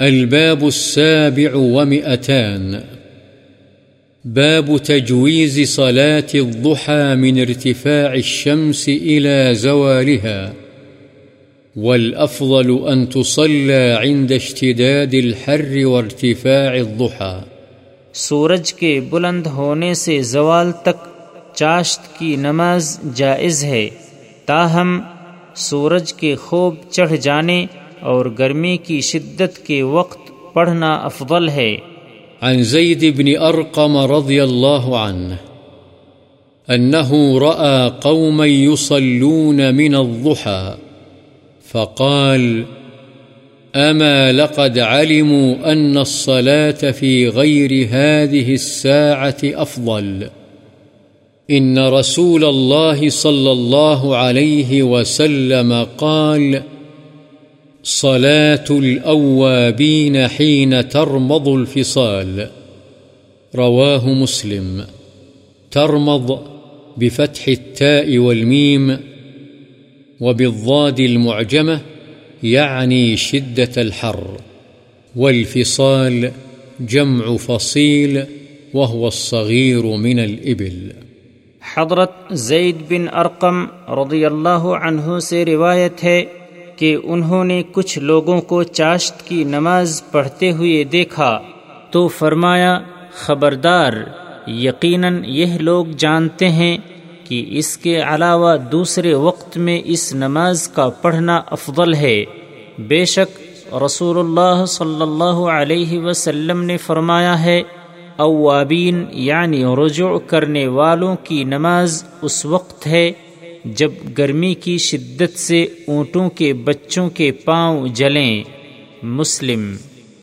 الباب السابع ومئتان. باب تجويز صلاة الضحى من ارتفاع الشمس إلى زوالها. والأفضل أن تصلى عند اشتداد الحر وارتفاع الضحى. سورج کے بلند ہونے سے زوال تک چاشت کی نماز جائز ہے، تاہم، سورج کے خوب چڑھ جانے اور اور گرمی کی شدت کے وقت پڑھنا افضل ہے۔ عن زيد بن أرقم رضي الله عنه أنه رأى قوما يصلون من الضحى، فقال أما لقد علموا أن الصلاة في غير هذه الساعة أفضل إن رسول الله صلى الله عليه وسلم قال صلاة الأوابين حين ترمض الفصال. رواه مسلم. ترمض بفتح التاء والميم وبالضاد المعجمة، يعني شدة الحر. والفصال جمع فصيل، وهو الصغير من الإبل. حضرت زید بن ارقم رضی اللہ عنہ سے روایت ہے کہ انہوں نے کچھ لوگوں کو چاشت کی نماز پڑھتے ہوئے دیکھا تو فرمایا، خبردار، یقیناً یہ لوگ جانتے ہیں کہ اس کے علاوہ دوسرے وقت میں اس نماز کا پڑھنا افضل ہے۔ بے شک، رسول اللہ صلی اللہ علیہ وسلم نے فرمایا ہے، اوابین یعنی رجوع کرنے والوں کی نماز اس وقت ہے جب گرمی کی شدت سے اونٹوں کے بچوں کے پاؤں جلیں مسلم